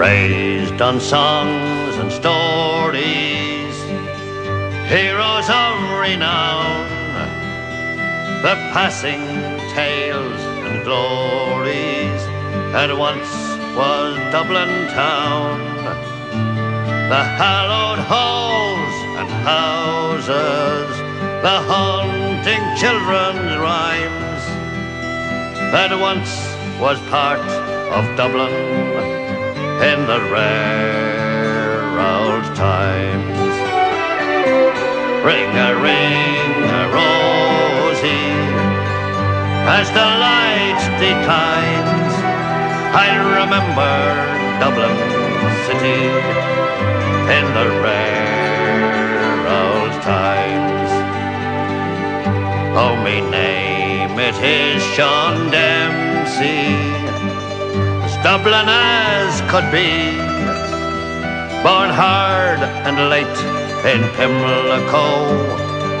raised on songs and stories, heroes of renown, the passing tales and glories. That once was Dublin town. The hallowed halls and houses, the haunting children's rhymes. That once was part of Dublin in the rare old times. Ring a ring a rosy as the light declines. I remember Dublin city in the rare old times. Oh, me name it is Sean Dempsey, Dublin as could be. Born hard and late in Pimlico,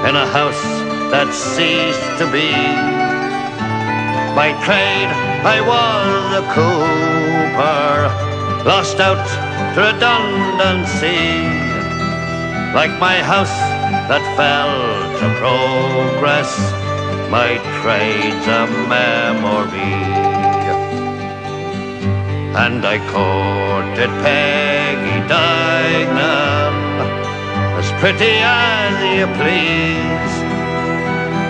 in a house that ceased to be. By trade I was a cooper, lost out to redundancy, like my house that fell to progress, my trade's a memory. And I courted Peggy Dignan, as pretty as you please,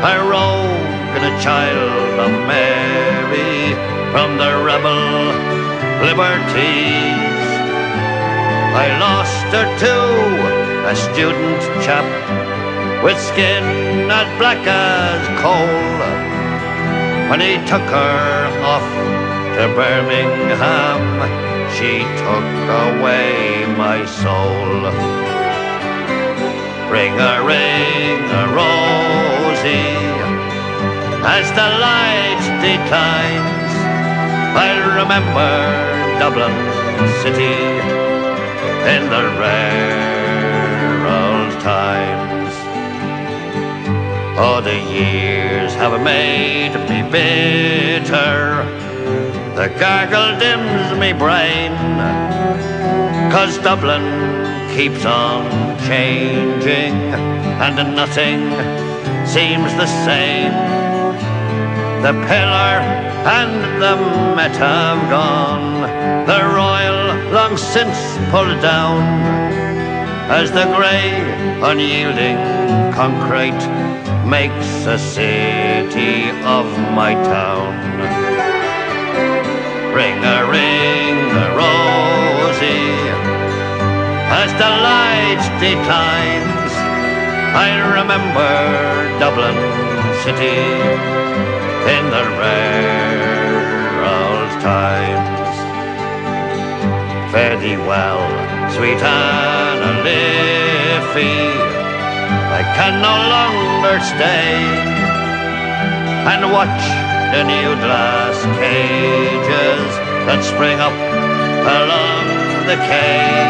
I rogue and a child of Mary from the rebel liberties. I lost her to a student chap with skin as black as coal. When he took her off to Birmingham, she took away my soul. Ring a ring a rosy as the light declines. I'll remember Dublin city in the rare old times. Oh, the years have made me bitter. The gargle dims me brain. Cause Dublin keeps on changing and nothing seems the same. The pillar and the met have gone. The royal long since pulled down. As the grey, unyielding concrete makes a city of my town. Ring a ring a rosy as the light declines. I remember Dublin city in the rare old times. Fare thee well, sweet Anna Liffey. I can no longer stay and watch the new glass cages that spring up along the quay.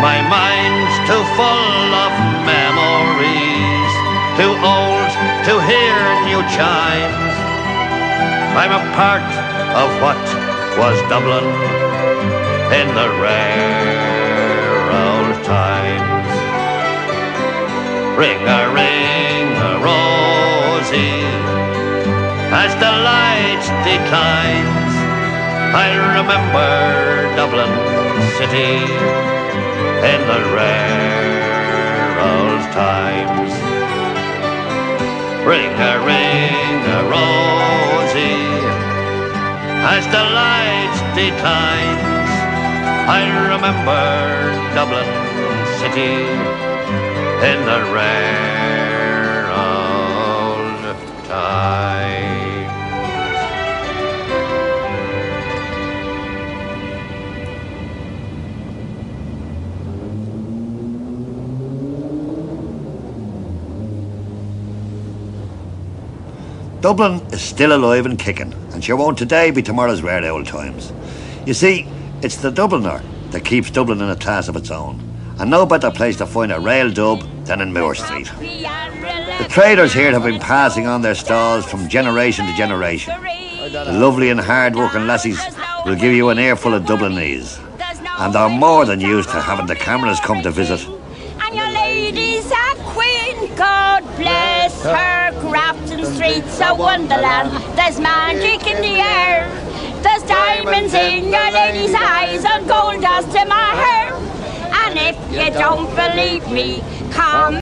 My mind's too full of memories, too old to hear new chimes. I'm a part of what was Dublin in the rare old times. Ring a ring light declines. I remember Dublin city in the rare old times. Ring a ring a rosy as the light declines. I remember Dublin city in the rare Dublin is still alive and kicking, and sure won't today be tomorrow's rare old times. You see, it's the Dubliner that keeps Dublin in a class of its own, and no better place to find a rail dub than in Moore Street. The traders here have been passing on their stalls from generation to generation. The lovely and hard-working lassies will give you an earful of Dublinese. And they're more than used to having the cameras come to visit. And your lady's a queen, God bless her. Grafton Street's a wonderland. There's magic in the air. There's diamonds in your lady's eyes and gold dust in my hair. And if you don't believe me, come